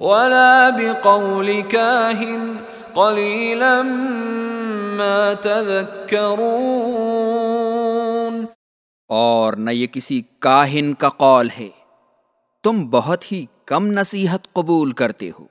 ولا بقول كاهن قليلا ما تذكرون اور نہ یہ کسی کاہن کا قول ہے تم بہت ہی کم نصیحت قبول کرتے ہو